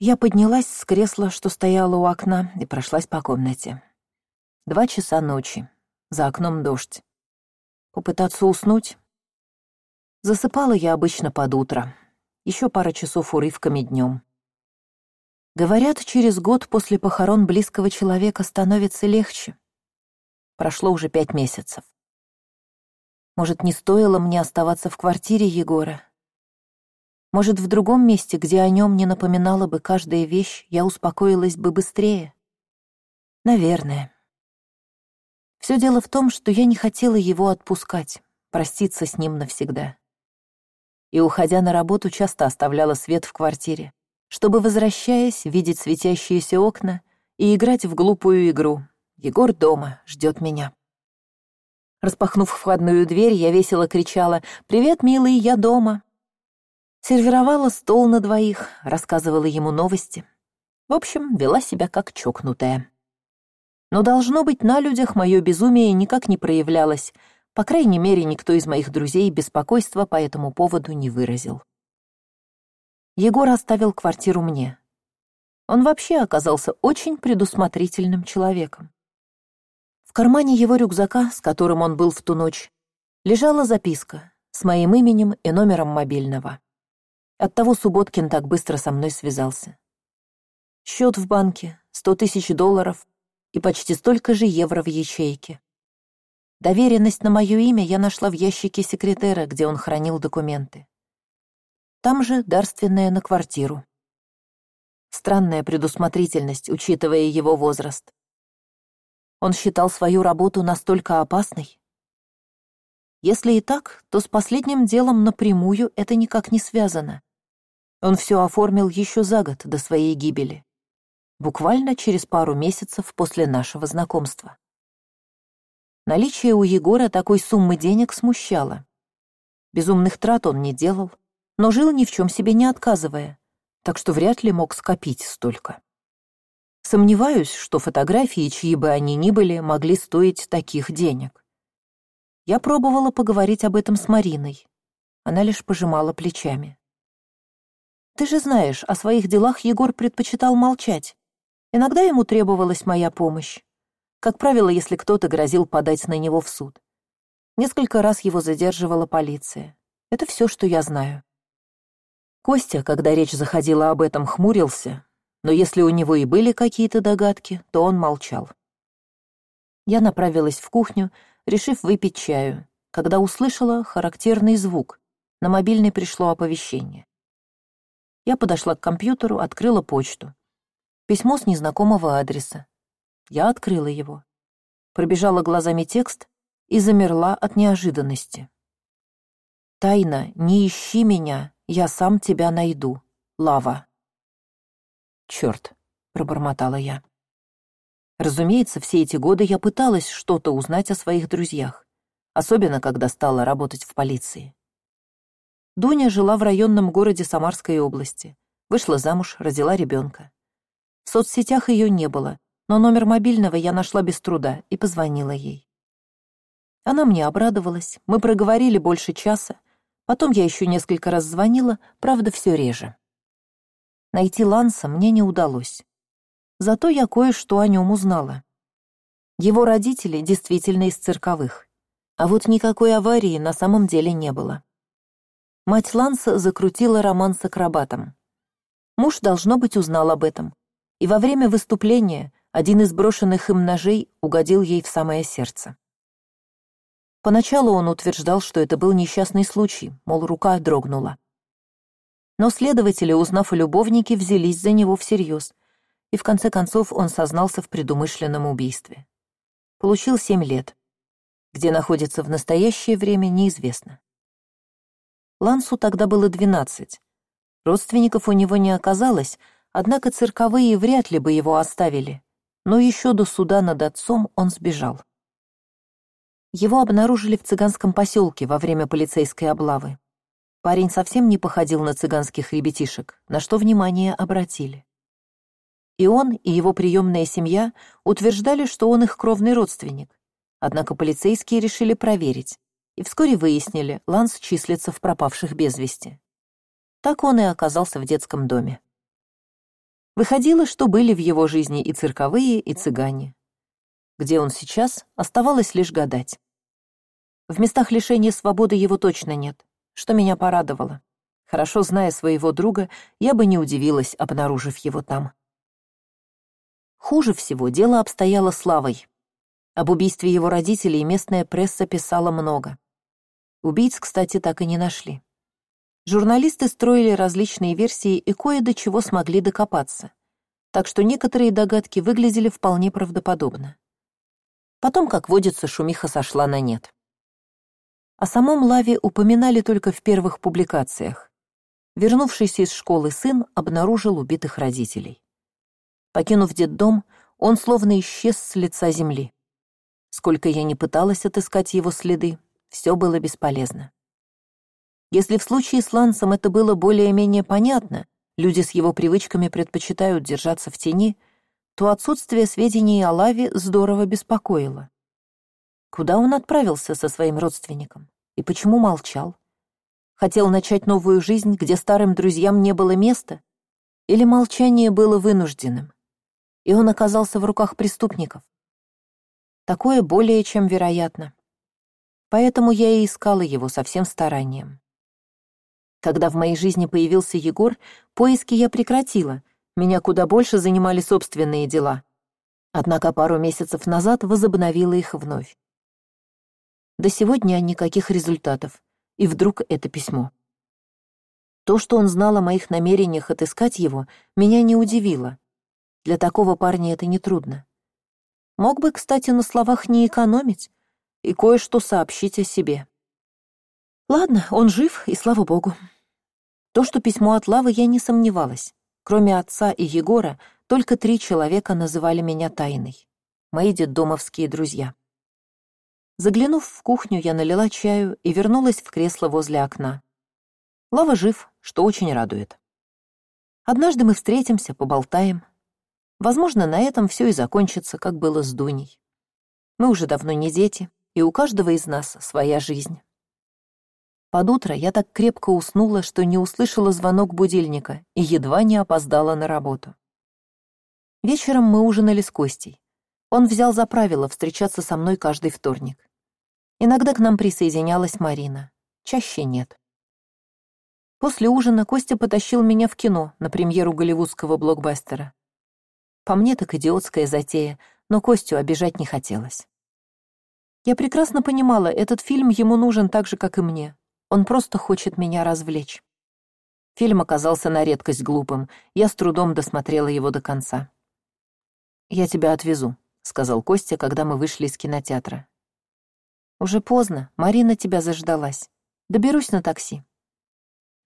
Я поднялась с кресла, что стояло у окна, и прошлась по комнате. Два часа ночи. За окном дождь. Попытаться уснуть? Засыпала я обычно под утро. Еще пара часов урывками днем. Говорят, через год после похорон близкого человека становится легче. Прошло уже пять месяцев. Может, не стоило мне оставаться в квартире Егора? Может, в другом месте, где о нем не напоминала бы каждая вещь, я успокоилась бы быстрее? Наверное. Все дело в том, что я не хотела его отпускать, проститься с ним навсегда. И, уходя на работу, часто оставляла свет в квартире, чтобы, возвращаясь, видеть светящиеся окна и играть в глупую игру. Егор дома, ждет меня. Распахнув входную дверь, я весело кричала «Привет, милый, я дома!» Сервировала стол на двоих, рассказывала ему новости. В общем, вела себя как чокнутая. Но, должно быть, на людях мое безумие никак не проявлялось, по крайней мере, никто из моих друзей беспокойства по этому поводу не выразил. Егор оставил квартиру мне. Он вообще оказался очень предусмотрительным человеком. В кармане его рюкзака, с которым он был в ту ночь, лежала записка с моим именем и номером мобильного. Оттого Субботкин так быстро со мной связался. Счет в банке, сто тысяч долларов и почти столько же евро в ячейке. Доверенность на мое имя я нашла в ящике секретера, где он хранил документы. Там же дарственная на квартиру. Странная предусмотрительность, учитывая его возраст. Он считал свою работу настолько опасной? Если и так, то с последним делом напрямую это никак не связано. Он все оформил еще за год до своей гибели. Буквально через пару месяцев после нашего знакомства. Наличие у Егора такой суммы денег смущало. Безумных трат он не делал, но жил ни в чем себе не отказывая, так что вряд ли мог скопить столько. Сомневаюсь, что фотографии, чьи бы они ни были, могли стоить таких денег. Я пробовала поговорить об этом с Мариной. Она лишь пожимала плечами. Ты же знаешь, о своих делах Егор предпочитал молчать. Иногда ему требовалась моя помощь. Как правило, если кто-то грозил подать на него в суд. Несколько раз его задерживала полиция. Это все, что я знаю. Костя, когда речь заходила об этом, хмурился, но если у него и были какие-то догадки, то он молчал. Я направилась в кухню, решив выпить чаю, когда услышала характерный звук. На мобильный пришло оповещение. Я подошла к компьютеру, открыла почту. Письмо с незнакомого адреса. Я открыла его. Пробежала глазами текст и замерла от неожиданности. «Тайна, не ищи меня, я сам тебя найду. Лава». «Черт», — пробормотала я. Разумеется, все эти годы я пыталась что-то узнать о своих друзьях, особенно когда стала работать в полиции. Дуня жила в районном городе Самарской области, вышла замуж, родила ребенка. В соцсетях ее не было, но номер мобильного я нашла без труда и позвонила ей. Она мне обрадовалась, мы проговорили больше часа, потом я еще несколько раз звонила, правда, все реже. Найти Ланса мне не удалось. Зато я кое-что о нем узнала. Его родители действительно из цирковых. А вот никакой аварии на самом деле не было. Мать Ланса закрутила роман с акробатом. Муж, должно быть, узнал об этом. И во время выступления один из брошенных им ножей угодил ей в самое сердце. Поначалу он утверждал, что это был несчастный случай, мол, рука дрогнула но следователи узнав о любовнике взялись за него всерьез и в конце концов он сознался в предумышленном убийстве получил семь лет где находится в настоящее время неизвестно лансу тогда было двенадцать. Родственников у него не оказалось однако цирковые вряд ли бы его оставили. Но еще до суда над отцом он сбежал. Его обнаружили в цыганском поселке во время полицейской облавы. Парень совсем не походил на цыганских ребятишек, на что внимание обратили. И он, и его приемная семья утверждали, что он их кровный родственник. Однако полицейские решили проверить, и вскоре выяснили, Ланс числится в пропавших без вести. Так он и оказался в детском доме. Выходило, что были в его жизни и цирковые, и цыгане. Где он сейчас, оставалось лишь гадать. В местах лишения свободы его точно нет, что меня порадовало. Хорошо зная своего друга, я бы не удивилась, обнаружив его там. Хуже всего дело обстояло славой. Об убийстве его родителей местная пресса писала много. Убийц, кстати, так и не нашли. Журналисты строили различные версии и кое до чего смогли докопаться, так что некоторые догадки выглядели вполне правдоподобно. Потом, как водится, шумиха сошла на нет. О самом Лаве упоминали только в первых публикациях. Вернувшийся из школы сын обнаружил убитых родителей. Покинув детдом, он словно исчез с лица земли. Сколько я не пыталась отыскать его следы, все было бесполезно. Если в случае с Лансом это было более-менее понятно, люди с его привычками предпочитают держаться в тени, то отсутствие сведений о Лаве здорово беспокоило. Куда он отправился со своим родственником? И почему молчал? Хотел начать новую жизнь, где старым друзьям не было места? Или молчание было вынужденным? И он оказался в руках преступников? Такое более чем вероятно. Поэтому я и искала его со всем старанием. Когда в моей жизни появился Егор, поиски я прекратила, меня куда больше занимали собственные дела. Однако пару месяцев назад возобновила их вновь. До сегодня никаких результатов, и вдруг это письмо. То, что он знал о моих намерениях отыскать его, меня не удивило. Для такого парня это нетрудно. Мог бы, кстати, на словах не экономить и кое-что сообщить о себе. Ладно, он жив, и слава богу. То, что письмо от Лавы, я не сомневалась. Кроме отца и Егора, только три человека называли меня тайной. Мои детдомовские друзья. Заглянув в кухню, я налила чаю и вернулась в кресло возле окна. Лава жив, что очень радует. Однажды мы встретимся, поболтаем. Возможно, на этом все и закончится, как было с Дуней. Мы уже давно не дети, и у каждого из нас своя жизнь. Под утро я так крепко уснула, что не услышала звонок будильника и едва не опоздала на работу. Вечером мы ужинали с Костей. Он взял за правило встречаться со мной каждый вторник. Иногда к нам присоединялась Марина, чаще нет. После ужина Костя потащил меня в кино на премьеру голливудского блокбастера. По мне так идиотская затея, но Костю обижать не хотелось. Я прекрасно понимала, этот фильм ему нужен так же, как и мне, он просто хочет меня развлечь. Фильм оказался на редкость глупым. Я с трудом досмотрела его до конца. «Я тебя отвезу», — сказал Костя, когда мы вышли из кинотеатра. «Уже поздно. Марина тебя заждалась. Доберусь на такси».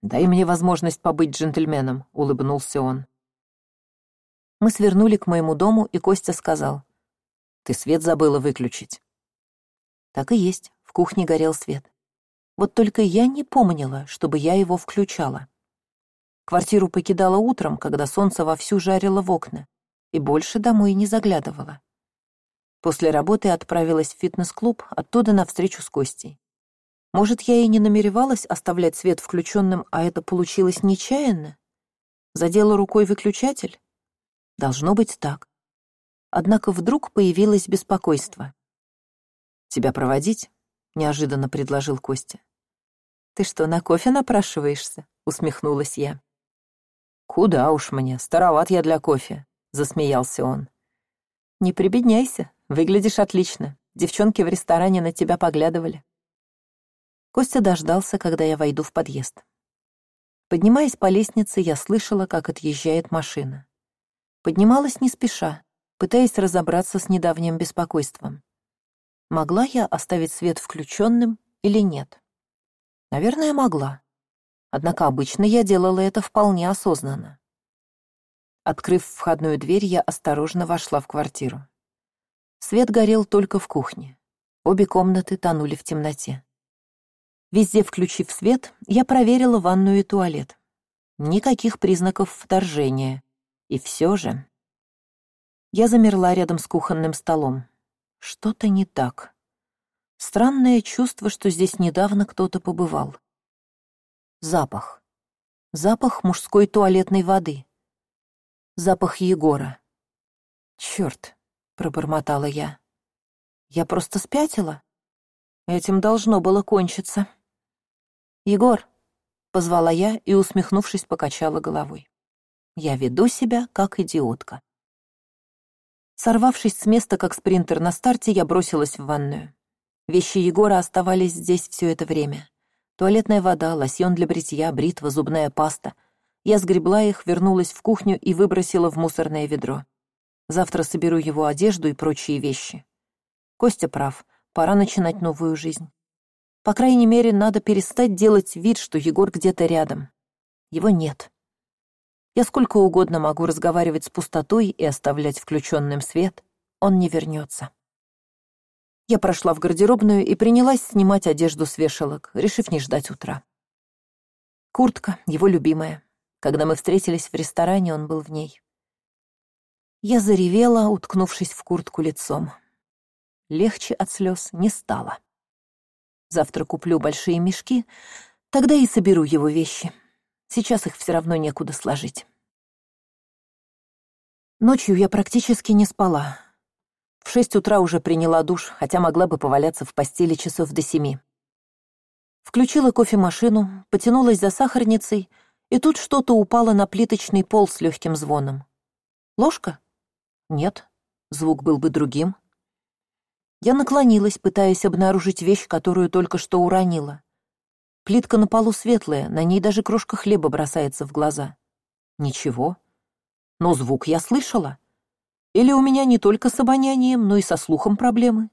«Дай мне возможность побыть джентльменом», — улыбнулся он. Мы свернули к моему дому, и Костя сказал. «Ты свет забыла выключить». Так и есть, в кухне горел свет. Вот только я не помнила, чтобы я его включала. Квартиру покидала утром, когда солнце вовсю жарило в окна, и больше домой не заглядывала. После работы отправилась в фитнес-клуб, оттуда на встречу с Костей. Может, я и не намеревалась оставлять свет включенным, а это получилось нечаянно? Задела рукой выключатель? Должно быть так. Однако вдруг появилось беспокойство. «Тебя проводить?» — неожиданно предложил Костя. «Ты что, на кофе напрашиваешься?» — усмехнулась я. «Куда уж мне, староват я для кофе», — засмеялся он. «Не прибедняйся, выглядишь отлично. Девчонки в ресторане на тебя поглядывали». Костя дождался, когда я войду в подъезд. Поднимаясь по лестнице, я слышала, как отъезжает машина. Поднималась не спеша, пытаясь разобраться с недавним беспокойством могла я оставить свет включенным или нет. Наверное, могла. Однако обычно я делала это вполне осознанно. Открыв входную дверь, я осторожно вошла в квартиру. Свет горел только в кухне. Обе комнаты тонули в темноте. Везде включив свет, я проверила ванную и туалет. Никаких признаков вторжения. И все же... Я замерла рядом с кухонным столом. Что-то не так. Странное чувство, что здесь недавно кто-то побывал. Запах. Запах мужской туалетной воды. Запах Егора. Черт, пробормотала я. Я просто спятила. Этим должно было кончиться. Егор, позвала я и, усмехнувшись, покачала головой. Я веду себя как идиотка. Сорвавшись с места, как спринтер на старте, я бросилась в ванную. Вещи Егора оставались здесь все это время. Туалетная вода, лосьон для бритья, бритва, зубная паста. Я сгребла их, вернулась в кухню и выбросила в мусорное ведро. Завтра соберу его одежду и прочие вещи. Костя прав, пора начинать новую жизнь. По крайней мере, надо перестать делать вид, что Егор где-то рядом. Его нет. Я сколько угодно могу разговаривать с пустотой и оставлять включенным свет, он не вернется. Я прошла в гардеробную и принялась снимать одежду с вешалок, решив не ждать утра. Куртка, его любимая. Когда мы встретились в ресторане, он был в ней. Я заревела, уткнувшись в куртку лицом. Легче от слез не стало. Завтра куплю большие мешки, тогда и соберу его вещи. Сейчас их все равно некуда сложить. Ночью я практически не спала. В шесть утра уже приняла душ, хотя могла бы поваляться в постели часов до семи. Включила кофемашину, потянулась за сахарницей, и тут что-то упало на плиточный пол с легким звоном. Ложка? Нет, звук был бы другим. Я наклонилась, пытаясь обнаружить вещь, которую только что уронила. Плитка на полу светлая, на ней даже крошка хлеба бросается в глаза. Ничего. Но звук я слышала. Или у меня не только с обонянием, но и со слухом проблемы?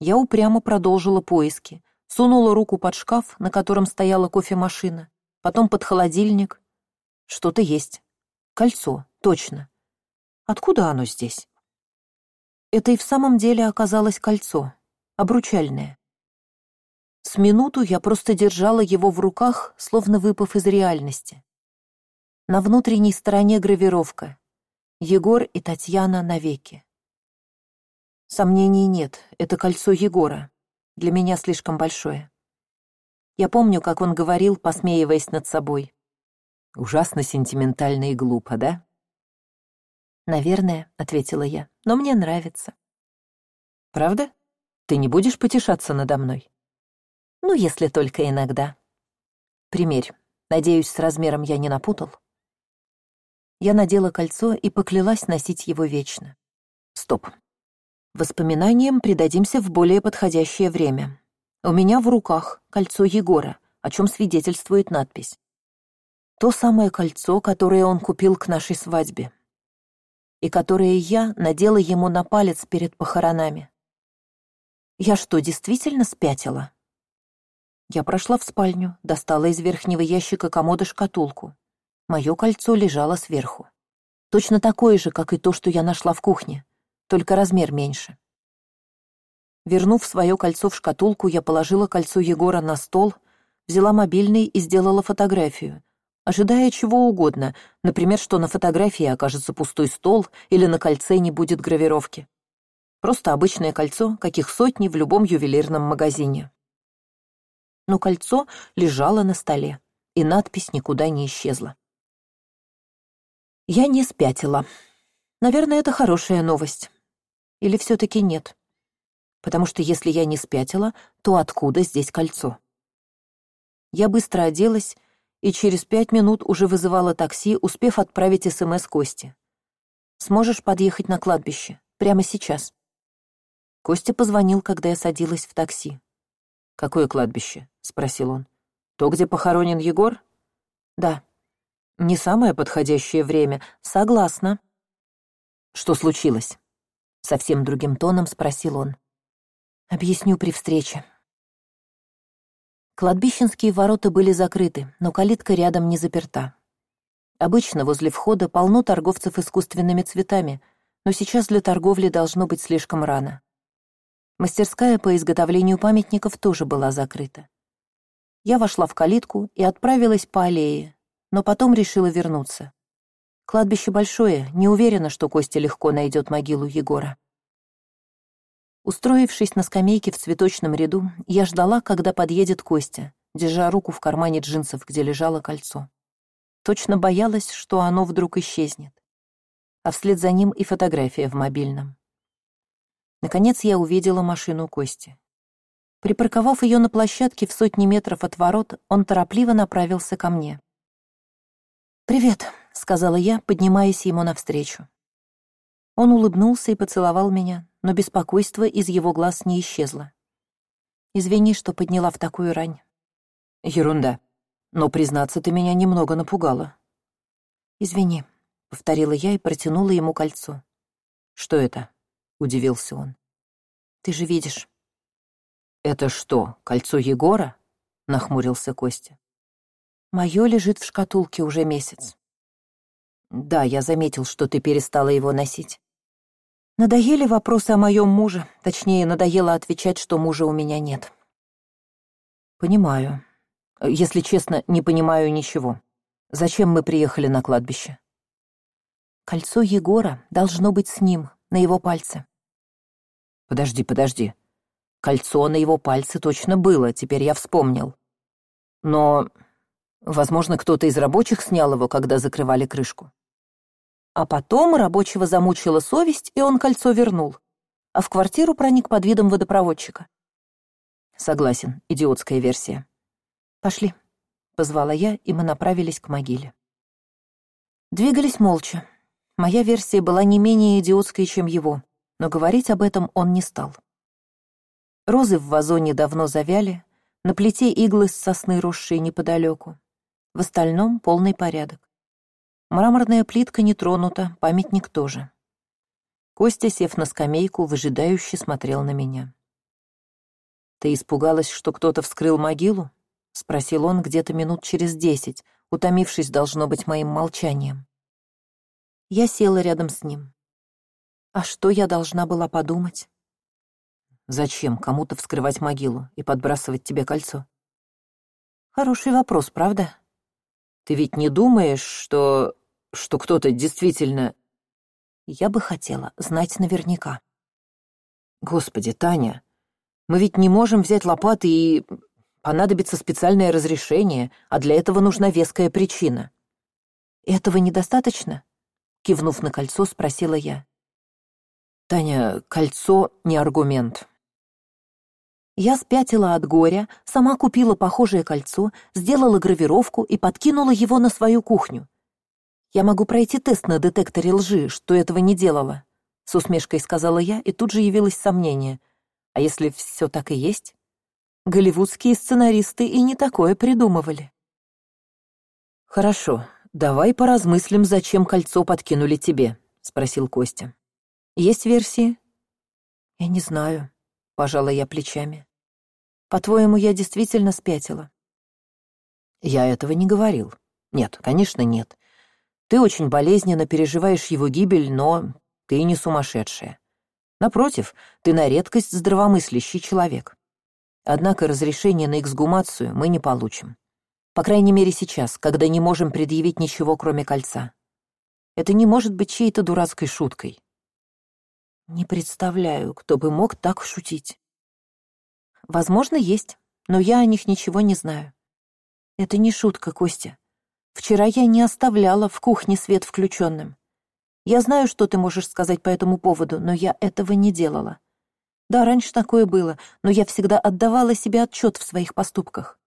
Я упрямо продолжила поиски, сунула руку под шкаф, на котором стояла кофемашина, потом под холодильник. Что-то есть. Кольцо, точно. Откуда оно здесь? Это и в самом деле оказалось кольцо, обручальное. С минуту я просто держала его в руках, словно выпав из реальности. На внутренней стороне гравировка «Егор и Татьяна навеки». Сомнений нет, это кольцо Егора. Для меня слишком большое. Я помню, как он говорил, посмеиваясь над собой. «Ужасно сентиментально и глупо, да?» «Наверное», — ответила я, — «но мне нравится». «Правда? Ты не будешь потешаться надо мной?» Ну, если только иногда. Примерь. Надеюсь, с размером я не напутал. Я надела кольцо и поклялась носить его вечно. Стоп. Воспоминаниям придадимся в более подходящее время. У меня в руках кольцо Егора, о чем свидетельствует надпись. То самое кольцо, которое он купил к нашей свадьбе. И которое я надела ему на палец перед похоронами. Я что, действительно спятила? Я прошла в спальню, достала из верхнего ящика комода шкатулку. Мое кольцо лежало сверху. Точно такое же, как и то, что я нашла в кухне, только размер меньше. Вернув свое кольцо в шкатулку, я положила кольцо Егора на стол, взяла мобильный и сделала фотографию, ожидая чего угодно, например, что на фотографии окажется пустой стол или на кольце не будет гравировки. Просто обычное кольцо, каких сотни в любом ювелирном магазине но кольцо лежало на столе, и надпись никуда не исчезла. Я не спятила. Наверное, это хорошая новость. Или все таки нет? Потому что если я не спятила, то откуда здесь кольцо? Я быстро оделась и через пять минут уже вызывала такси, успев отправить СМС Косте. «Сможешь подъехать на кладбище? Прямо сейчас?» Костя позвонил, когда я садилась в такси. «Какое кладбище?» — спросил он. «То, где похоронен Егор?» «Да». «Не самое подходящее время. Согласна». «Что случилось?» — совсем другим тоном спросил он. «Объясню при встрече». Кладбищенские ворота были закрыты, но калитка рядом не заперта. Обычно возле входа полно торговцев искусственными цветами, но сейчас для торговли должно быть слишком рано. Мастерская по изготовлению памятников тоже была закрыта. Я вошла в калитку и отправилась по аллее, но потом решила вернуться. Кладбище большое, не уверена, что Костя легко найдет могилу Егора. Устроившись на скамейке в цветочном ряду, я ждала, когда подъедет Костя, держа руку в кармане джинсов, где лежало кольцо. Точно боялась, что оно вдруг исчезнет. а вслед за ним и фотография в мобильном. Наконец я увидела машину Кости. Припарковав ее на площадке в сотни метров от ворот, он торопливо направился ко мне. «Привет», — сказала я, поднимаясь ему навстречу. Он улыбнулся и поцеловал меня, но беспокойство из его глаз не исчезло. «Извини, что подняла в такую рань». «Ерунда. Но, признаться, ты меня немного напугала». «Извини», — повторила я и протянула ему кольцо. «Что это?» — удивился он. «Ты же видишь». «Это что, кольцо Егора?» — нахмурился Костя. Мое лежит в шкатулке уже месяц. Да, я заметил, что ты перестала его носить. Надоели вопросы о моем муже, точнее, надоело отвечать, что мужа у меня нет. Понимаю. Если честно, не понимаю ничего. Зачем мы приехали на кладбище? Кольцо Егора должно быть с ним, на его пальце. Подожди, подожди. Кольцо на его пальце точно было, теперь я вспомнил. Но Возможно, кто-то из рабочих снял его, когда закрывали крышку. А потом рабочего замучила совесть, и он кольцо вернул. А в квартиру проник под видом водопроводчика. Согласен, идиотская версия. Пошли, позвала я, и мы направились к могиле. Двигались молча. Моя версия была не менее идиотской, чем его, но говорить об этом он не стал. Розы в вазоне давно завяли, на плите иглы с сосны, росшие неподалеку. В остальном полный порядок. Мраморная плитка не тронута, памятник тоже. Костя, сев на скамейку, выжидающе смотрел на меня. «Ты испугалась, что кто-то вскрыл могилу?» — спросил он где-то минут через десять, утомившись, должно быть, моим молчанием. Я села рядом с ним. А что я должна была подумать? Зачем кому-то вскрывать могилу и подбрасывать тебе кольцо? Хороший вопрос, правда? Ты ведь не думаешь, что... что кто-то действительно... Я бы хотела знать наверняка. Господи, Таня, мы ведь не можем взять лопаты и... Понадобится специальное разрешение, а для этого нужна веская причина. Этого недостаточно? Кивнув на кольцо, спросила я. Таня, кольцо — не аргумент. Я спятила от горя, сама купила похожее кольцо, сделала гравировку и подкинула его на свою кухню. Я могу пройти тест на детекторе лжи, что этого не делала. С усмешкой сказала я, и тут же явилось сомнение. А если все так и есть? Голливудские сценаристы и не такое придумывали. «Хорошо, давай поразмыслим, зачем кольцо подкинули тебе», — спросил Костя. «Есть версии?» «Я не знаю», — пожала я плечами. По-твоему, я действительно спятила? Я этого не говорил. Нет, конечно, нет. Ты очень болезненно переживаешь его гибель, но ты не сумасшедшая. Напротив, ты на редкость здравомыслящий человек. Однако разрешение на эксгумацию мы не получим. По крайней мере сейчас, когда не можем предъявить ничего, кроме кольца. Это не может быть чьей-то дурацкой шуткой. Не представляю, кто бы мог так шутить. Возможно, есть, но я о них ничего не знаю. Это не шутка, Костя. Вчера я не оставляла в кухне свет включенным. Я знаю, что ты можешь сказать по этому поводу, но я этого не делала. Да, раньше такое было, но я всегда отдавала себе отчет в своих поступках.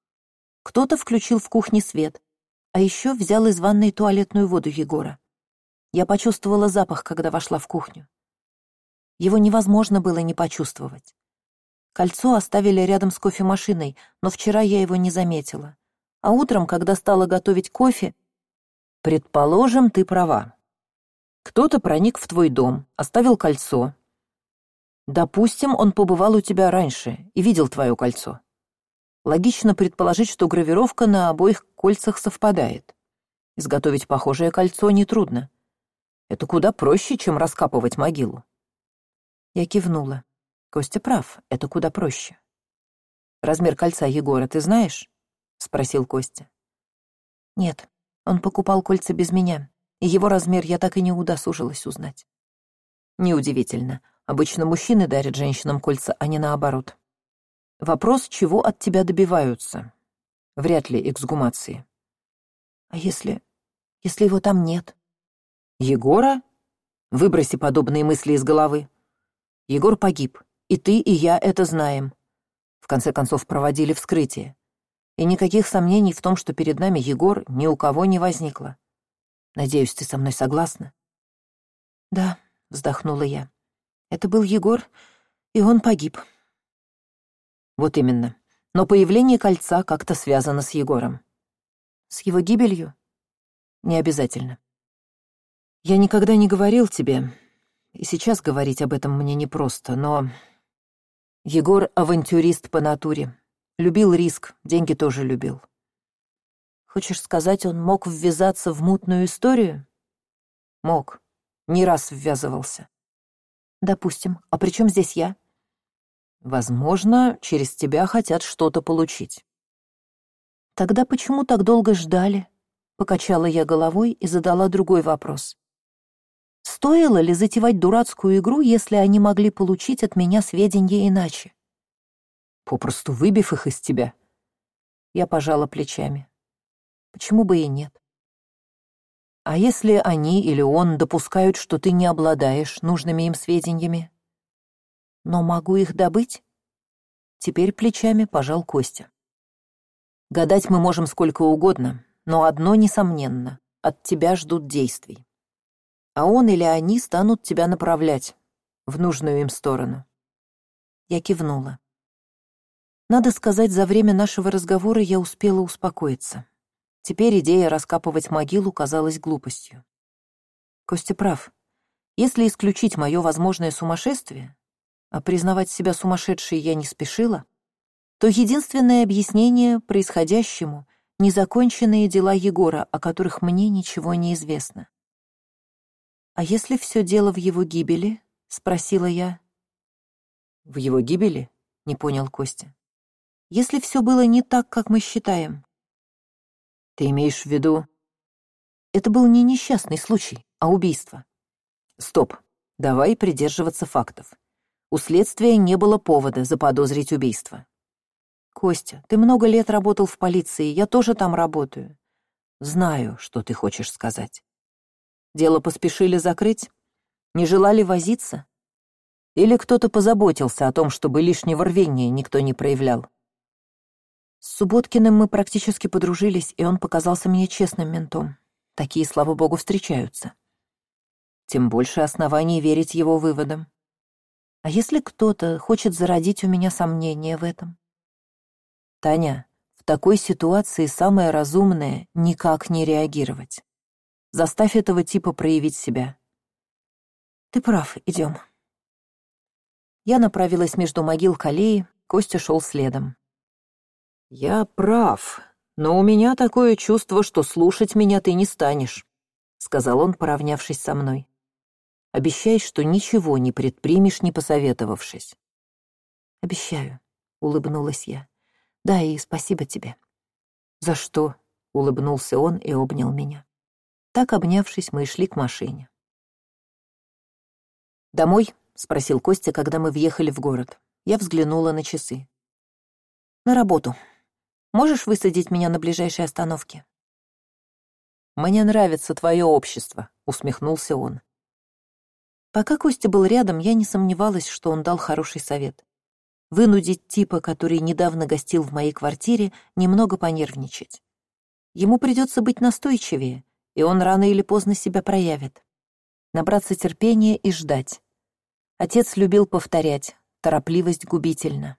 Кто-то включил в кухне свет, а еще взял из ванной туалетную воду Егора. Я почувствовала запах, когда вошла в кухню. Его невозможно было не почувствовать. Кольцо оставили рядом с кофемашиной, но вчера я его не заметила. А утром, когда стала готовить кофе... Предположим, ты права. Кто-то проник в твой дом, оставил кольцо. Допустим, он побывал у тебя раньше и видел твое кольцо. Логично предположить, что гравировка на обоих кольцах совпадает. Изготовить похожее кольцо нетрудно. Это куда проще, чем раскапывать могилу. Я кивнула. Костя прав, это куда проще. Размер кольца Егора ты знаешь? Спросил Костя. Нет, он покупал кольца без меня, и его размер я так и не удосужилась узнать. Неудивительно. Обычно мужчины дарят женщинам кольца, а не наоборот. Вопрос, чего от тебя добиваются? Вряд ли эксгумации. А если... если его там нет? Егора? Выброси подобные мысли из головы. Егор погиб, и ты, и я это знаем. В конце концов, проводили вскрытие. И никаких сомнений в том, что перед нами Егор, ни у кого не возникло. Надеюсь, ты со мной согласна? Да, вздохнула я. Это был Егор, и он погиб. Вот именно. Но появление кольца как-то связано с Егором. С его гибелью? Не обязательно. Я никогда не говорил тебе, и сейчас говорить об этом мне непросто, но... Егор — авантюрист по натуре. Любил риск, деньги тоже любил. Хочешь сказать, он мог ввязаться в мутную историю? Мог. Не раз ввязывался. Допустим. А при чем здесь я? Возможно, через тебя хотят что-то получить. Тогда почему так долго ждали? Покачала я головой и задала другой вопрос. Стоило ли затевать дурацкую игру, если они могли получить от меня сведения иначе? Попросту выбив их из тебя. Я пожала плечами. Почему бы и нет? А если они или он допускают, что ты не обладаешь нужными им сведениями? Но могу их добыть? Теперь плечами пожал Костя. Гадать мы можем сколько угодно, но одно несомненно — от тебя ждут действий. А он или они станут тебя направлять в нужную им сторону. Я кивнула. Надо сказать, за время нашего разговора я успела успокоиться. Теперь идея раскапывать могилу казалась глупостью. Костя прав. Если исключить мое возможное сумасшествие, а признавать себя сумасшедшей я не спешила, то единственное объяснение происходящему — незаконченные дела Егора, о которых мне ничего не известно. «А если все дело в его гибели?» — спросила я. «В его гибели?» — не понял Костя. «Если все было не так, как мы считаем, ты имеешь в виду... Это был не несчастный случай, а убийство. Стоп. Давай придерживаться фактов. У следствия не было повода заподозрить убийство. Костя, ты много лет работал в полиции, я тоже там работаю. Знаю, что ты хочешь сказать. Дело поспешили закрыть? Не желали возиться? Или кто-то позаботился о том, чтобы лишнего рвения никто не проявлял? С Субботкиным мы практически подружились, и он показался мне честным ментом. Такие, слава богу, встречаются. Тем больше оснований верить его выводам. А если кто-то хочет зародить у меня сомнения в этом? Таня, в такой ситуации самое разумное — никак не реагировать. Заставь этого типа проявить себя. Ты прав, идем. Я направилась между могил к аллее, Костя шел следом. «Я прав, но у меня такое чувство, что слушать меня ты не станешь», — сказал он, поравнявшись со мной. «Обещай, что ничего не предпримешь, не посоветовавшись». «Обещаю», — улыбнулась я. «Да, и спасибо тебе». «За что?» — улыбнулся он и обнял меня. Так, обнявшись, мы шли к машине. «Домой?» — спросил Костя, когда мы въехали в город. Я взглянула на часы. «На работу», Можешь высадить меня на ближайшей остановке?» «Мне нравится твое общество», — усмехнулся он. Пока Костя был рядом, я не сомневалась, что он дал хороший совет. Вынудить типа, который недавно гостил в моей квартире, немного понервничать. Ему придется быть настойчивее, и он рано или поздно себя проявит. Набраться терпения и ждать. Отец любил повторять, торопливость губительна.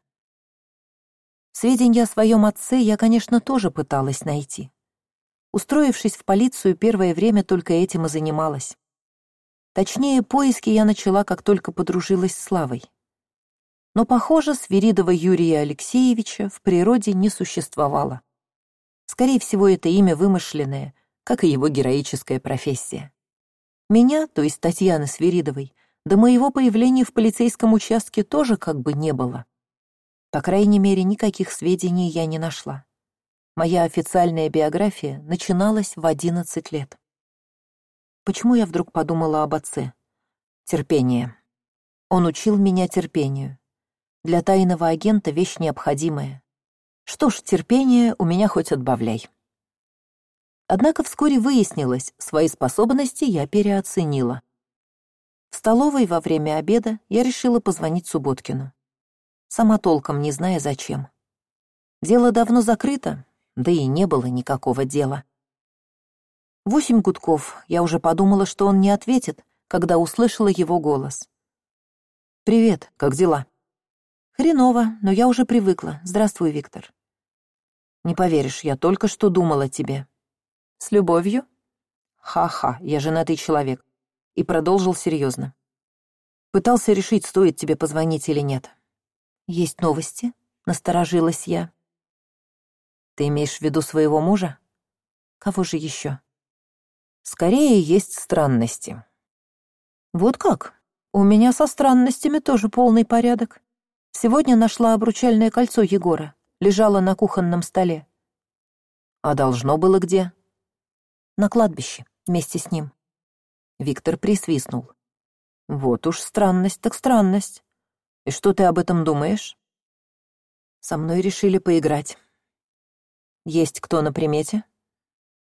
Сведения о своем отце я, конечно, тоже пыталась найти. Устроившись в полицию, первое время только этим и занималась. Точнее, поиски я начала, как только подружилась с Славой. Но, похоже, Свиридова Юрия Алексеевича в природе не существовало. Скорее всего, это имя вымышленное, как и его героическая профессия. Меня, то есть Татьяны Свиридовой, до моего появления в полицейском участке тоже как бы не было. По крайней мере, никаких сведений я не нашла. Моя официальная биография начиналась в одиннадцать лет. Почему я вдруг подумала об отце? Терпение. Он учил меня терпению. Для тайного агента вещь необходимая. Что ж, терпение у меня хоть отбавляй. Однако вскоре выяснилось, свои способности я переоценила. В столовой во время обеда я решила позвонить Субботкину. Сама толком не зная зачем. Дело давно закрыто, да и не было никакого дела. Восемь гудков, я уже подумала, что он не ответит, когда услышала его голос. «Привет, как дела?» «Хреново, но я уже привыкла. Здравствуй, Виктор». «Не поверишь, я только что думала тебе». «С любовью?» «Ха-ха, я женатый человек». И продолжил серьезно. Пытался решить, стоит тебе позвонить или нет. «Есть новости?» — насторожилась я. «Ты имеешь в виду своего мужа?» «Кого же еще?» скорее есть странности. Вот как? У меня со странностями тоже полный порядок. Сегодня нашла обручальное кольцо Егора. Лежало на кухонном столе. А должно было где? На кладбище, вместе с ним. Виктор присвистнул. Вот уж странность так странность. И что ты об этом думаешь? Со мной решили поиграть. Есть кто на примете?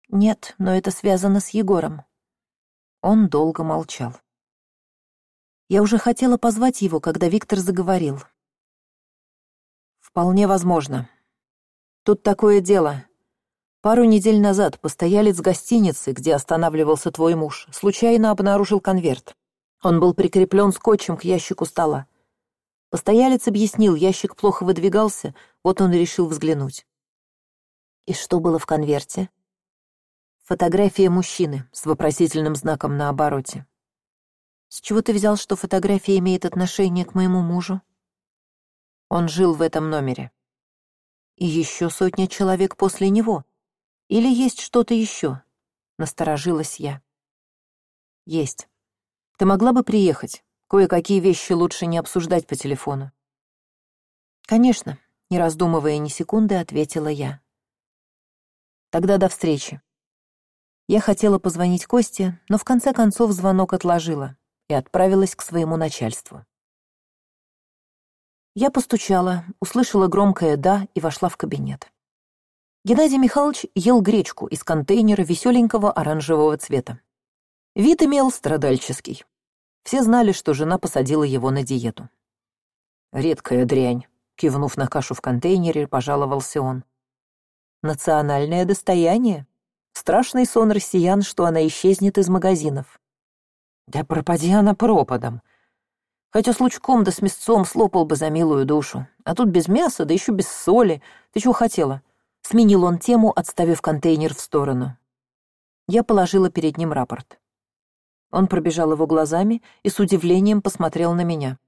Нет, но это связано с Егором. Он долго молчал. Я уже хотела позвать его, когда Виктор заговорил. Вполне возможно. Тут такое дело. Пару недель назад постоялец гостиницы, где останавливался твой муж, случайно обнаружил конверт. Он был прикреплен скотчем к ящику стола. Постоялец объяснил, ящик плохо выдвигался, вот он и решил взглянуть. И что было в конверте? Фотография мужчины с вопросительным знаком на обороте. С чего ты взял, что фотография имеет отношение к моему мужу? Он жил в этом номере. И еще сотня человек после него. Или есть что-то еще? Насторожилась я. Есть. Ты могла бы приехать? Кое-какие вещи лучше не обсуждать по телефону. Конечно, не раздумывая ни секунды, ответила я. Тогда до встречи. Я хотела позвонить Косте, но в конце концов звонок отложила и отправилась к своему начальству. Я постучала, услышала громкое «да» и вошла в кабинет. Геннадий Михайлович ел гречку из контейнера веселенького оранжевого цвета. Вид имел страдальческий. Все знали, что жена посадила его на диету. «Редкая дрянь», — кивнув на кашу в контейнере, пожаловался он. «Национальное достояние», Страшный сон россиян, что она исчезнет из магазинов. Да пропади она пропадом. Хотя с лучком да с мясцом слопал бы за милую душу. А тут без мяса, да еще без соли. Ты чего хотела? Сменил он тему, отставив контейнер в сторону. Я положила перед ним рапорт. Он пробежал его глазами и с удивлением посмотрел на меня.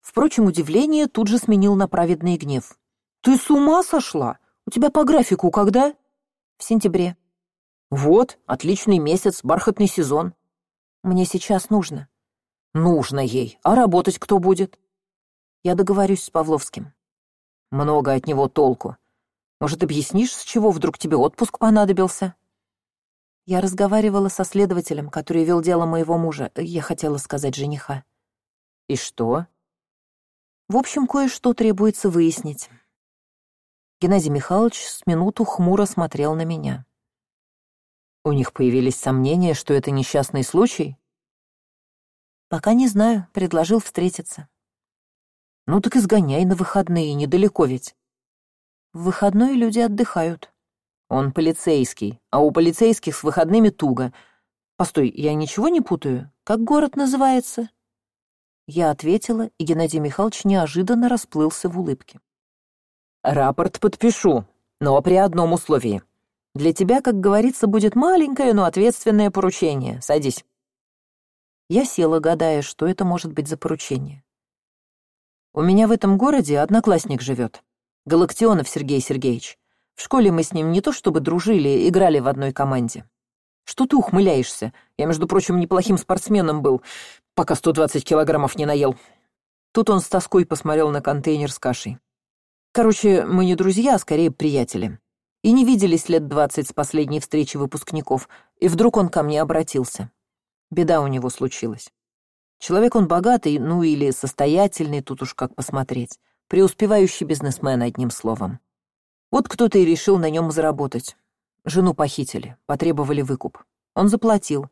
Впрочем, удивление тут же сменил на праведный гнев. «Ты с ума сошла? У тебя по графику когда?» «В сентябре», вот отличный месяц бархатный сезон мне сейчас нужно нужно ей а работать кто будет я договорюсь с павловским много от него толку может объяснишь с чего вдруг тебе отпуск понадобился? Я разговаривала со следователем который вел дело моего мужа. Я хотела сказать жениха. И что? В общем кое что требуется выяснить. Геннадий михайлович с минуту хмуро смотрел на меня. У них появились сомнения, что это несчастный случай? Пока не знаю, предложил встретиться. Ну так изгоняй на выходные, недалеко ведь. В выходной люди отдыхают. Он полицейский, а у полицейских с выходными туго. Постой, я ничего не путаю? Как город называется? Я ответила, и Геннадий Михайлович неожиданно расплылся в улыбке. «Рапорт подпишу, но при одном условии. Для тебя, как говорится, будет маленькое, но ответственное поручение. Садись». Я села, гадая, что это может быть за поручение. «У меня в этом городе одноклассник живет. Галактионов Сергей Сергеевич. В школе мы с ним не то чтобы дружили, играли в одной команде. Что ты ухмыляешься? Я, между прочим, неплохим спортсменом был, пока сто двадцать килограммов не наел». Тут он с тоской посмотрел на контейнер с кашей. Короче, мы не друзья, а скорее приятели и не виделись лет двадцать с последней встречи выпускников, и вдруг он ко мне обратился. Беда у него случилась. Человек он богатый, ну или состоятельный, тут уж как посмотреть. Преуспевающий бизнесмен, одним словом. Вот кто-то и решил на нем заработать. Жену похитили, потребовали выкуп. Он заплатил.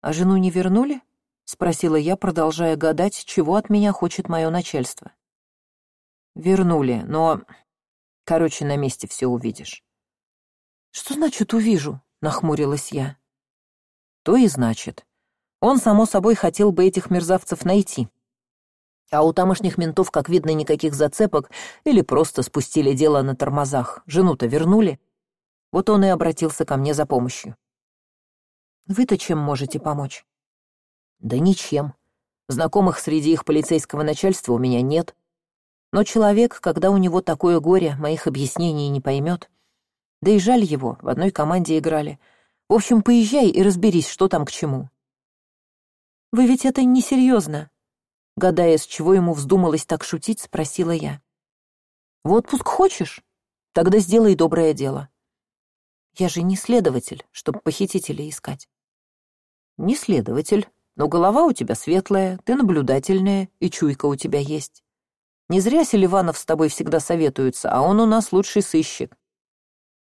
А жену не вернули? спросила я продолжая гадать чего от меня хочет мое начальство вернули но короче на месте все увидишь что значит увижу нахмурилась я то и значит он само собой хотел бы этих мерзавцев найти а у тамошних ментов как видно никаких зацепок или просто спустили дело на тормозах. Жену то вернули. Вот он и обратился ко мне за помощью. Вы то чем можете помочь? Да ничем. Знакомых среди их полицейского начальства у меня нет. Но человек когда у него такое горе моих объяснений не поймет. Да и жаль его в одной команде играли. В общем поезжай и разберись что там к чему. Вы ведь это несерьезно гадая с чего ему вздумалось так шутить спросила я. В отпуск хочешь? Тогда сделай доброе дело. Я же не следователь чтобы похитителей искать не следователь но голова у тебя светлая ты наблюдательная и чуйка у тебя есть. Не зря селиванов с тобой всегда советуется а он у нас лучший сыщик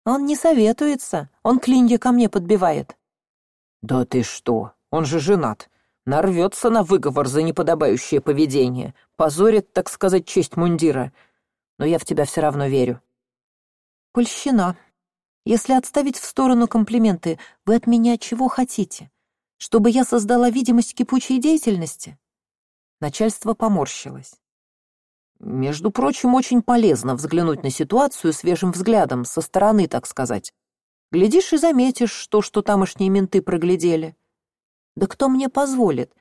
он не советуется он клинья ко мне подбивает да ты что он же женат нарвется на выговор за неподобающее поведение позорит так сказать честь мундира. Но я в тебя все равно верю польщина если отставить в сторону комплименты вы от меня чего хотите? Чтобы я создала видимость кипучей деятельности? Начальство поморщилось. Между прочим очень полезно взглянуть на ситуацию свежим взглядом со стороны так сказать. Глядишь и заметишь что что тамошние менты проглядели да кто мне позволит?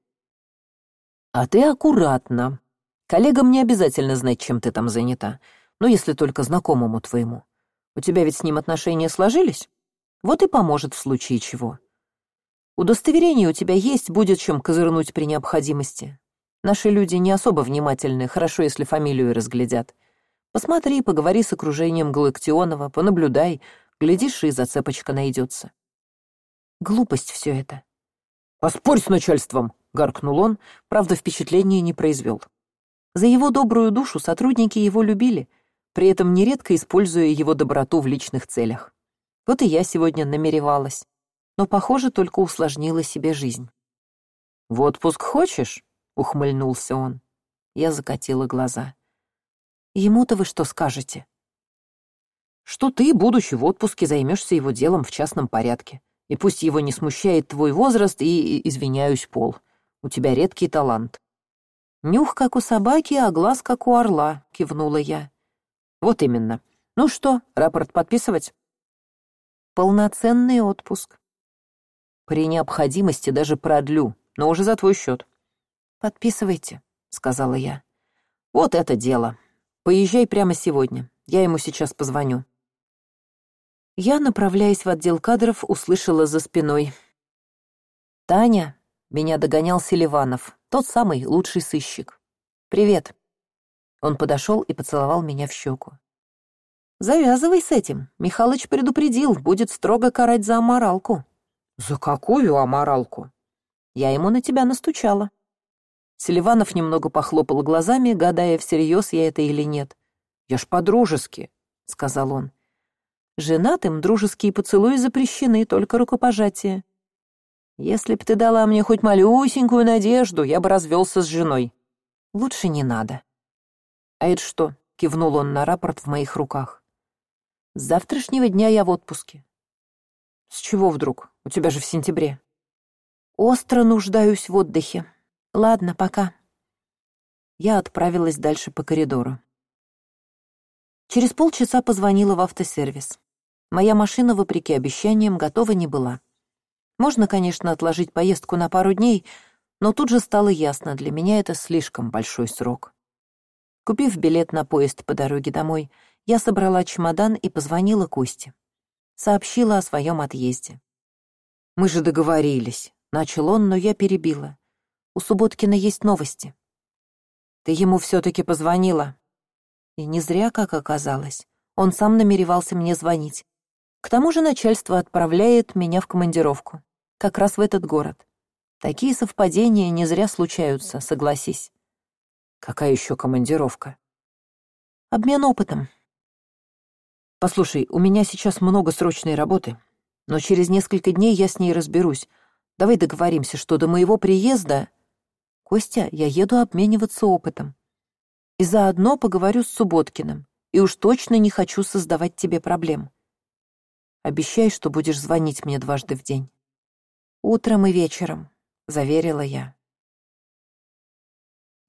А ты аккуратно. Коллегам не обязательно знать чем ты там занята. Но если только знакомому твоему. У тебя ведь с ним отношения сложились? Вот и поможет в случае чего. Удостоверение у тебя есть будет чем козырнуть при необходимости. Наши люди не особо внимательны хорошо если фамилию разглядят. Посмотри поговори с окружением галактионова понаблюдай глядишь и зацепочка найдется глупость все это поспорь с начальством гаркнул он правда впечатления не произвел. За его добрую душу сотрудники его любили при этом нередко используя его доброту в личных целях. Вот и я сегодня намеревалась. Но похоже только усложнила себе жизнь. В отпуск хочешь ухмыльнулся он. Я закатила глаза. Ему то вы что скажете? Что ты будучи в отпуске займешься его делом в частном порядке и пусть его не смущает твой возраст и извиняюсь пол. У тебя редкий талант нюх как у собаки а глаз как у орла кивнула я. Вот именно. Ну что рапорт подписывать? Полноценный отпуск при необходимости даже продлю но уже за твой счет подписывайте сказала я. Вот это дело. Поезжай прямо сегодня. Я ему сейчас позвоню я направляясь в отдел кадров услышала за спиной. Таня меня догонял селиванов тот самый лучший сыщик. Привет он подошел и поцеловал меня в щеку. Завязывай с этим. Михалыч предупредил будет строго карать за аморалку за какую аморалку? Я ему на тебя настучала селиванов немного похлопал глазами гадая всерьез я это или нет. Я ж по дружески сказал он женатым дружеские поцелуи запрещены только рукопожатие. Если б ты дала мне хоть малюсенькую надежду я бы развелся с женой. Лучше не надо. А это что? Кивнул он на рапорт в моих руках. С завтрашнего дня я в отпуске. С чего вдруг? У тебя же в сентябре. Остро нуждаюсь в отдыхе. Ладно пока. Я отправилась дальше по коридору через полчаса позвонила в автосервис. Моя машина вопреки обещаниям готова не была. Можно конечно отложить поездку на пару дней но тут же стало ясно для меня это слишком большой срок. Купив билет на поезд по дороге домой я собрала чемодан и позвонила косте. Сообщила о своем отъезде. Мы же договорились начал он но я перебила. У субботкина есть новости ты ему все таки позвонила и не зря как оказалось он сам намеревался мне звонить. К тому же начальство отправляет меня в командировку как раз в этот город. Такие совпадения не зря случаются согласись. Какая еще командировка? Обмен опытом. Послушай у меня сейчас много срочной работы но через несколько дней я с ней разберусь. Давай договоримся что до моего приезда костя я еду обмениваться опытом и заодно поговорю с субботкиным и уж точно не хочу создавать тебе проблем. Обещай что будешь звонить мне дважды в день утром и вечером заверила я.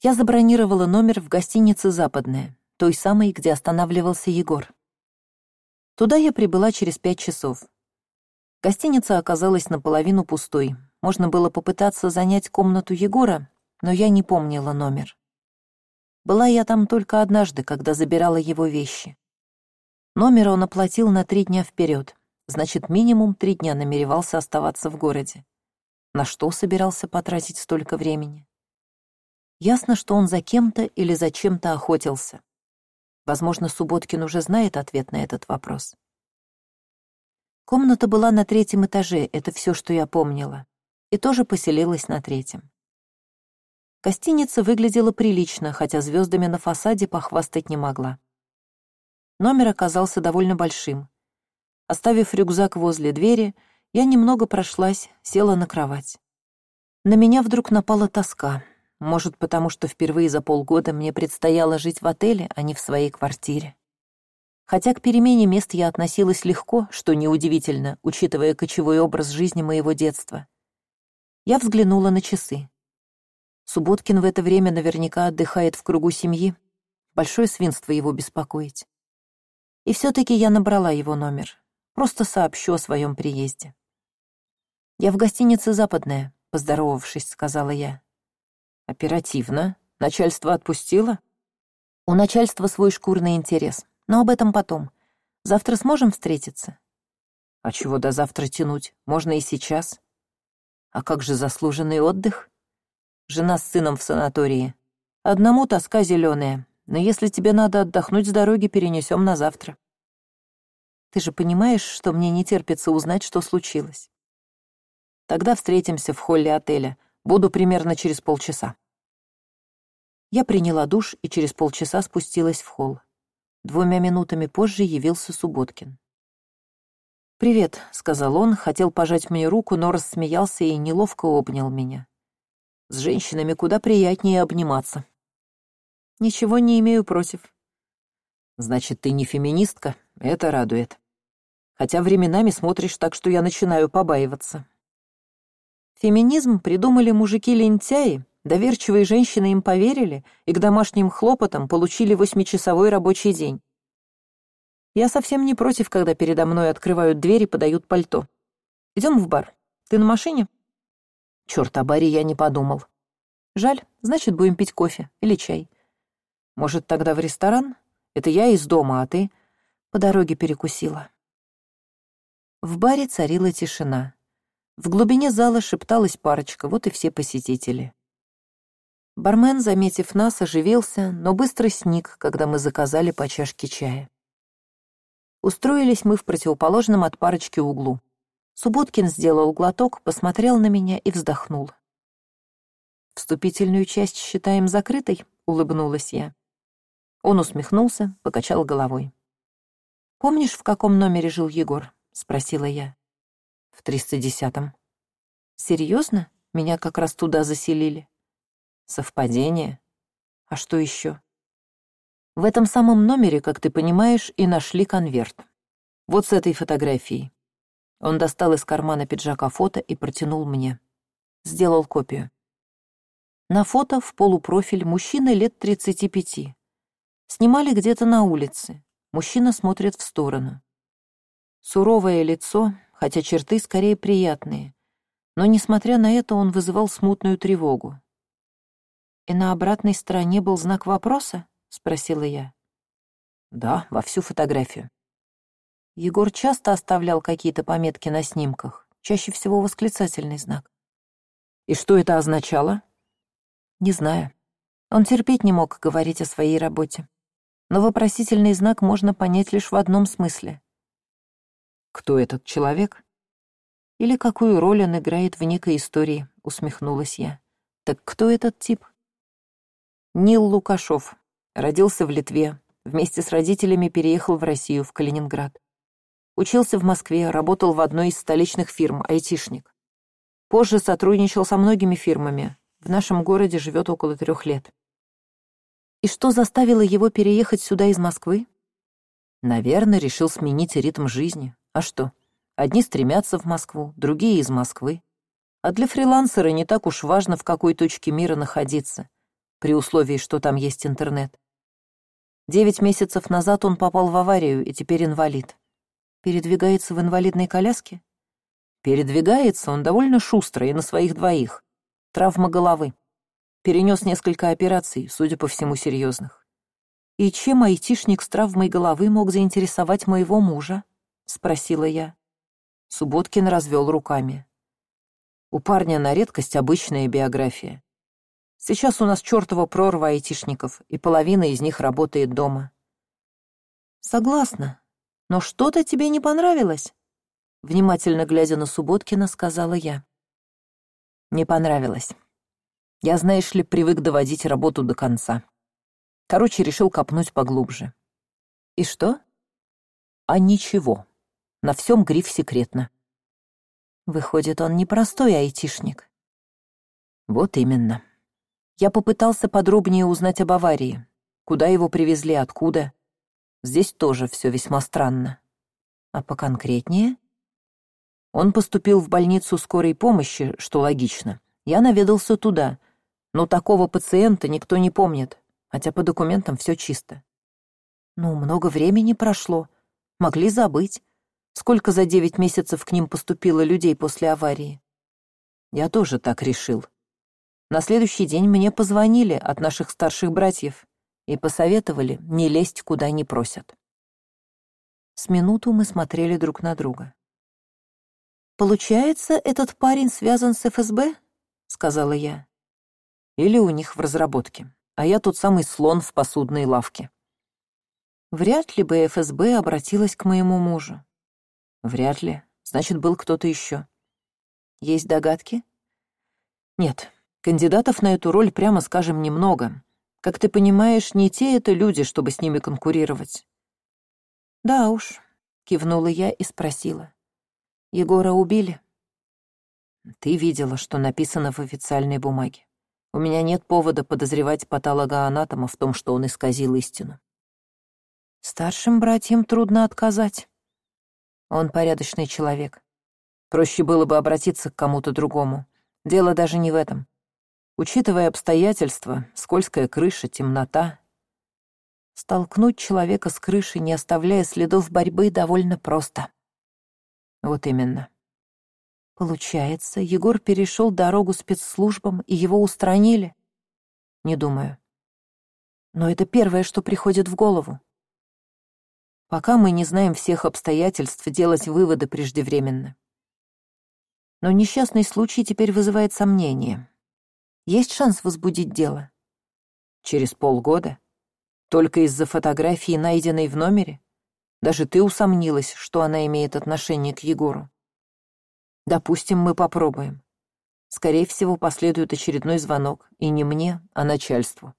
Я забронировала номер в гостинице западная той самой где останавливался егор. Туда я прибыла через пять часов. Гостиница оказалась наполовину пустой. Можно было попытаться занять комнату егора но я не помнила номер была я там только однажды когда забирала его вещи. Номер он оплатил на три дня вперед значит минимум три дня намеревался оставаться в городе. На что собирался потратить столько времени? Ясно что он за кем то или за чем то охотился. Возможно субботкин уже знает ответ на этот вопрос. Комната была на третьем этаже это все что я помнила и тоже поселилась на третьем гостиница выглядела прилично хотя звездами на фасаде похвастать не могла. Номер оказался довольно большим. Оставив рюкзак возле двери я немного прошлась села на кровать. На меня вдруг напала тоска. Может потому что впервые за полгода мне предстояло жить в отеле а не в своей квартире. Хотя к перемене мест я относилась легко что неудивительно учитывая кочевой образ жизни моего детства. Я взглянула на часы субботкин в это время наверняка отдыхает в кругу семьи. Большое свинство его беспокоить. И все таки я набрала его номер. Просто сообщу о своем приезде. Я в гостинице западная поздоровавшись сказала я. Оперативно. Начальство отпустило? У начальства свой шкурный интерес. Но об этом потом. Завтра сможем встретиться? А чего до завтра тянуть? Можно и сейчас а как же заслуженный отдых жена с сыном в санатории. Одному тоска зеленая но если тебе надо отдохнуть с дороги перенесем на завтра ты же понимаешь что мне не терпится узнать что случилось? Тогда встретимся в холле отеля. Буду примерно через полчаса я приняла душ и через полчаса спустилась в холл. Двумя минутами позже явился субботкин. Привет сказал он хотел пожать мне руку но рассмеялся и неловко обнял меня с женщинами куда приятнее обниматься. Ничего не имею против. Значит ты не феминистка это радует. Хотя временами смотришь так что я начинаю побаиваться. Феминизм придумали мужики лентяи доверчивые женщины им поверили и к домашним хлопотам получили восьмичасовой рабочий день. Я совсем не против когда передо мной открывают дверь и подают пальто. Идем в бар. Ты на машине черт о баре я не подумал. Жаль значит будем пить кофе или чай. Может тогда в ресторан? Это я из дома а ты по дороге перекусила. В баре царила тишина. В глубине зала шепталась парочка вот и все посетители. Бармен заметив нас оживился но быстро сник когда мы заказали по чашке чая. Устроились мы в противоположном от парочки углу субботкин сделал глоток посмотрел на меня и вздохнул. Вступительную часть считаем закрытой улыбнулась я. Он усмехнулся покачал головой. Помнишь в каком номере жил егор спросила я. В триста десятом серьезно? Меня как раз туда заселили совпадение? А что еще? В этом самом номере как ты понимаешь и нашли конверт. Вот с этой фотографией он достал из кармана пиджака фото и протянул мне. Сделал копию. На фото в полупрофиль мужчина лет тридцати пяти. Снимали где то на улице. Мужчина смотрит в сторону. Суровое лицо хотя черты скорее приятные. Но несмотря на это он вызывал смутную тревогу. И на обратной стороне был знак вопроса спросила я. Да во всю фотографию егор часто оставлял какие то пометки на снимках чаще всего восклицательный знак. И что это означало? Не знаю. Он терпеть не мог говорить о своей работе. Но вопросительный знак можно понять лишь в одном смысле. Кто этот человек? Или какую роль он играет в некой истории усмехнулась я. Так кто этот тип? Нил лукашов. Родился в литве. Вместе с родителями переехал в россию в калининград учился в москве работал в одной из столичных фирм айтишник позже сотрудничал со многими фирмами В нашем городе живет около трех лет. И что заставило его переехать сюда из Москвы? Наверное, решил сменить ритм жизни. А что? Одни стремятся в Москву, другие из Москвы. А для фрилансера не так уж важно, в какой точке мира находиться, при условии, что там есть интернет. Девять месяцев назад он попал в аварию и теперь инвалид. Передвигается в инвалидной коляске? Передвигается он довольно шустро и на своих двоих. Травма головы. Перенес несколько операций, судя по всему, серьезных. «И чем айтишник с травмой головы мог заинтересовать моего мужа?» — спросила я. Субботкин развел руками. У парня на редкость обычная биография. Сейчас у нас чертова прорва айтишников, и половина из них работает дома. Согласна. Но что-то тебе не понравилось? Внимательно глядя на Субботкина, сказала я. Не понравилось. Я, знаешь ли, привык доводить работу до конца. Короче, решил копнуть поглубже. И что? А ничего. На всем гриф секретно. Выходит, он непростой айтишник. Вот именно. Я попытался подробнее узнать об аварии. Куда его привезли, откуда. Здесь тоже все весьма странно. А поконкретнее? Он поступил в больницу скорой помощи, что логично. Я наведался туда, но такого пациента никто не помнит, хотя по документам все чисто. Ну, много времени прошло. Могли забыть. Сколько за девять месяцев к ним поступило людей после аварии? Я тоже так решил. На следующий день мне позвонили от наших старших братьев и посоветовали не лезть куда не просят. С минуту мы смотрели друг на друга. «Получается, этот парень связан с ФСБ?» — сказала я. «Или у них в разработке, а я тот самый слон в посудной лавке». Вряд ли бы ФСБ обратилась к моему мужу. Вряд ли. Значит, был кто-то еще. Есть догадки? Нет, Кандидатов на эту роль, прямо скажем, немного. Как ты понимаешь, не те это люди, чтобы с ними конкурировать. Да уж, кивнула я и спросила. Егора убили? Ты видела, что написано в официальной бумаге. У меня нет повода подозревать патологоанатома в том, что он исказил истину. Старшим братьям трудно отказать. Он порядочный человек. Проще было бы обратиться к кому-то другому. Дело даже не в этом. Учитывая обстоятельства, скользкая крыша, темнота. Столкнуть человека с крышей, не оставляя следов борьбы, довольно просто. Вот именно. Получается, Егор перешел дорогу спецслужбам, и его устранили? Не думаю. Но это первое, что приходит в голову. Пока мы не знаем всех обстоятельств, делать выводы преждевременно. Но несчастный случай теперь вызывает сомнения. Есть шанс возбудить дело? Через полгода? Только из-за фотографии, найденной в номере? Даже ты усомнилась, что она имеет отношение к Егору. Допустим, мы попробуем. Скорее всего, последует очередной звонок, и не мне, а начальству.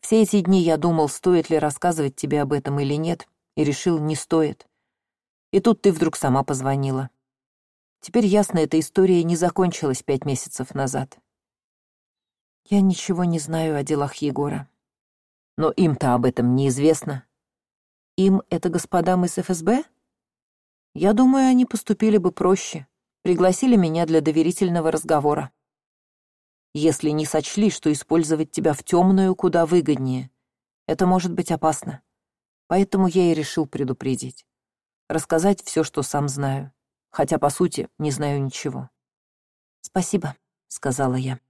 Все эти дни я думал, стоит ли рассказывать тебе об этом или нет, и решил, не стоит. И тут ты вдруг сама позвонила. Теперь ясно, эта история не закончилась пять месяцев назад. Я ничего не знаю о делах Егора. Но им-то об этом неизвестно. Им это господам из ФСБ? Я думаю, они поступили бы проще. Пригласили меня для доверительного разговора. Если не сочли, что использовать тебя в темную куда выгоднее, это может быть опасно. Поэтому я и решил предупредить. Рассказать все, что сам знаю. Хотя, по сути, не знаю ничего. «Спасибо», — сказала я.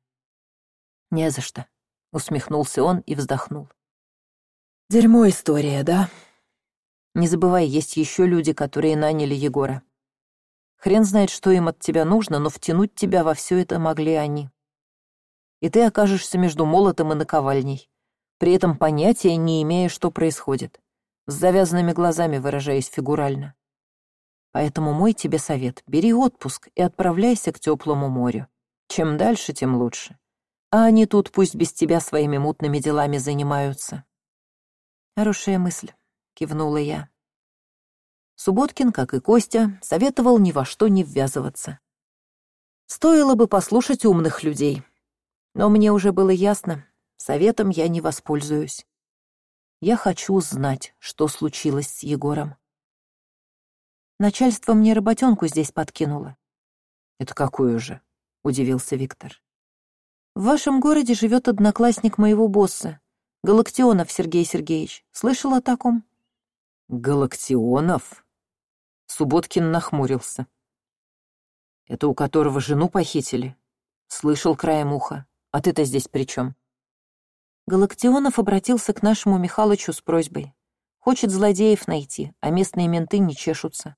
«Не за что», — усмехнулся он и вздохнул. «Дерьмо история, да?» «Не забывай, есть еще люди, которые наняли Егора. Хрен знает, что им от тебя нужно, но втянуть тебя во все это могли они. И ты окажешься между молотом и наковальней, при этом понятия не имея, что происходит, с завязанными глазами выражаясь фигурально. Поэтому мой тебе совет — бери отпуск и отправляйся к теплому морю. Чем дальше, тем лучше а они тут пусть без тебя своими мутными делами занимаются. Хорошая мысль, кивнула я. Субботкин, как и Костя, советовал ни во что не ввязываться. Стоило бы послушать умных людей. Но мне уже было ясно, советом я не воспользуюсь. Я хочу знать, что случилось с Егором. Начальство мне работенку здесь подкинуло. Это какую же? Удивился Виктор. В вашем городе живет одноклассник моего босса, Галактионов Сергей Сергеевич. Слышал о таком? Галактионов? Субботкин нахмурился. Это у которого жену похитили? Слышал краем уха. А ты-то здесь при чем? Галактионов обратился к нашему Михалычу с просьбой. Хочет злодеев найти, а местные менты не чешутся.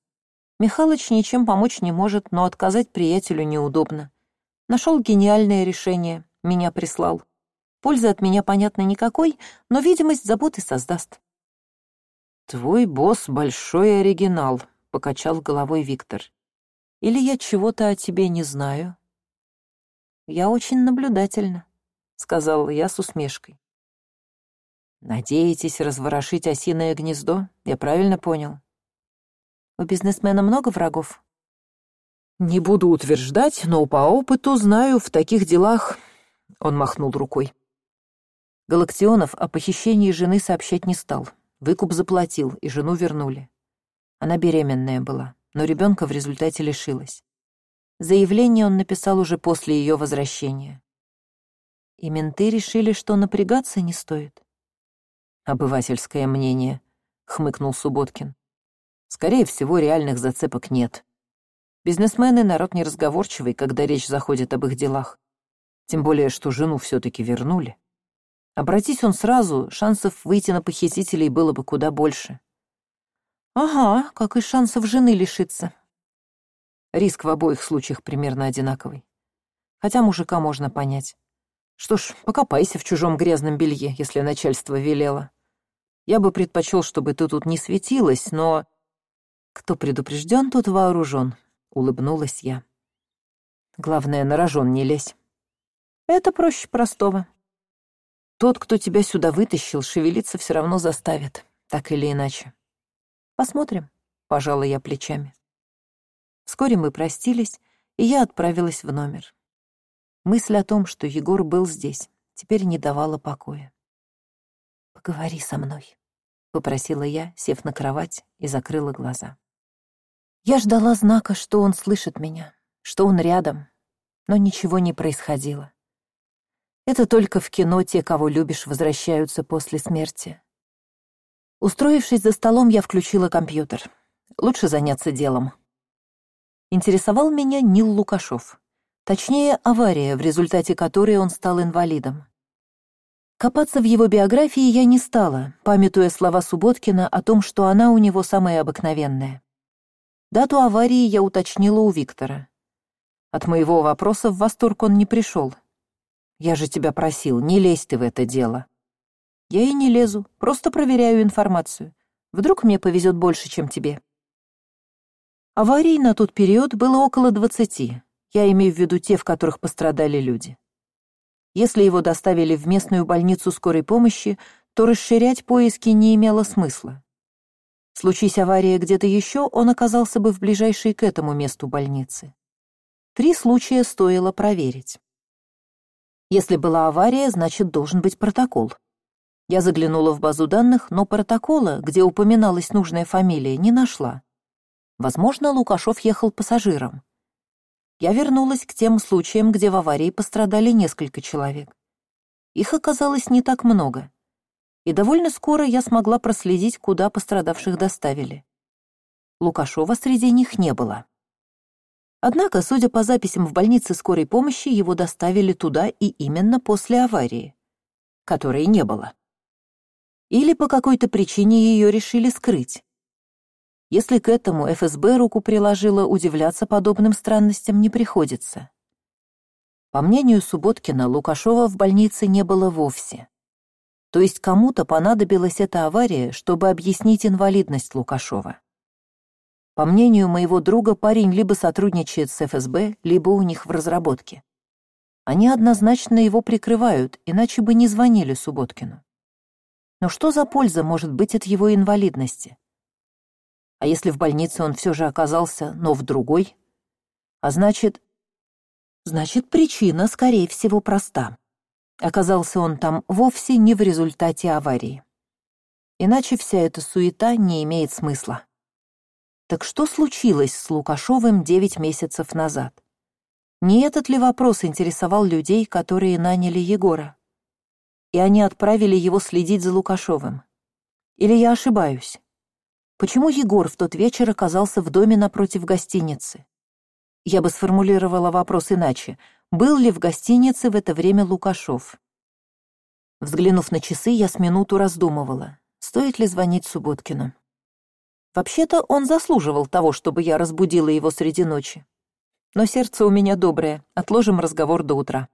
Михалыч ничем помочь не может, но отказать приятелю неудобно. Нашел гениальное решение, меня прислал. Пользы от меня, понятно, никакой, но видимость заботы создаст. «Твой босс — большой оригинал», — покачал головой Виктор. «Или я чего-то о тебе не знаю?» «Я очень наблюдательна», — сказала я с усмешкой. «Надеетесь разворошить осиное гнездо? Я правильно понял?» «У бизнесмена много врагов?» «Не буду утверждать, но по опыту знаю, в таких делах...» Он махнул рукой. Галактионов о похищении жены сообщать не стал. Выкуп заплатил, и жену вернули. Она беременная была, но ребенка в результате лишилась. Заявление он написал уже после ее возвращения. И менты решили, что напрягаться не стоит. «Обывательское мнение», — хмыкнул Субботкин. «Скорее всего, реальных зацепок нет. Бизнесмены — народ неразговорчивый, когда речь заходит об их делах. Тем более, что жену все таки вернули. Обратись он сразу, шансов выйти на похитителей было бы куда больше. Ага, как и шансов жены лишиться. Риск в обоих случаях примерно одинаковый. Хотя мужика можно понять. Что ж, покопайся в чужом грязном белье, если начальство велело. Я бы предпочел, чтобы ты тут не светилась, но... Кто предупрежден, тот вооружен, улыбнулась я. Главное, на рожон не лезь. Это проще простого. Тот, кто тебя сюда вытащил, шевелиться все равно заставит, так или иначе. Посмотрим, пожала я плечами. Вскоре мы простились, и я отправилась в номер. Мысль о том, что Егор был здесь, теперь не давала покоя. «Поговори со мной», — попросила я, сев на кровать и закрыла глаза. Я ждала знака, что он слышит меня, что он рядом, но ничего не происходило. Это только в кино те, кого любишь, возвращаются после смерти. Устроившись за столом, я включила компьютер. Лучше заняться делом. Интересовал меня Нил Лукашов. Точнее, авария, в результате которой он стал инвалидом. Копаться в его биографии я не стала, памятуя слова Субботкина о том, что она у него самая обыкновенная. Дату аварии я уточнила у Виктора. От моего вопроса в восторг он не пришел. «Я же тебя просил, не лезь ты в это дело». «Я и не лезу, просто проверяю информацию. Вдруг мне повезет больше, чем тебе». Аварий на тот период было около двадцати, я имею в виду те, в которых пострадали люди. Если его доставили в местную больницу скорой помощи, то расширять поиски не имело смысла. Случись авария где-то еще, он оказался бы в ближайшей к этому месту больницы. Три случая стоило проверить. Если была авария, значит, должен быть протокол. Я заглянула в базу данных, но протокола, где упоминалась нужная фамилия, не нашла. Возможно, Лукашов ехал пассажиром я вернулась к тем случаям, где в аварии пострадали несколько человек. Их оказалось не так много. И довольно скоро я смогла проследить, куда пострадавших доставили. Лукашова среди них не было. Однако, судя по записям в больнице скорой помощи, его доставили туда и именно после аварии, которой не было. Или по какой-то причине ее решили скрыть. Если к этому ФСБ руку приложила, удивляться подобным странностям не приходится. По мнению Субботкина, Лукашова в больнице не было вовсе. То есть кому-то понадобилась эта авария, чтобы объяснить инвалидность Лукашова. По мнению моего друга, парень либо сотрудничает с ФСБ, либо у них в разработке. Они однозначно его прикрывают, иначе бы не звонили Субботкину. Но что за польза может быть от его инвалидности? А если в больнице он все же оказался, но в другой? А значит... Значит, причина, скорее всего, проста. Оказался он там вовсе не в результате аварии. Иначе вся эта суета не имеет смысла. Так что случилось с Лукашовым девять месяцев назад? Не этот ли вопрос интересовал людей, которые наняли Егора? И они отправили его следить за Лукашовым. Или я ошибаюсь? Почему Егор в тот вечер оказался в доме напротив гостиницы? Я бы сформулировала вопрос иначе. Был ли в гостинице в это время Лукашов? Взглянув на часы, я с минуту раздумывала, стоит ли звонить Субботкину. Вообще-то он заслуживал того, чтобы я разбудила его среди ночи. Но сердце у меня доброе, отложим разговор до утра.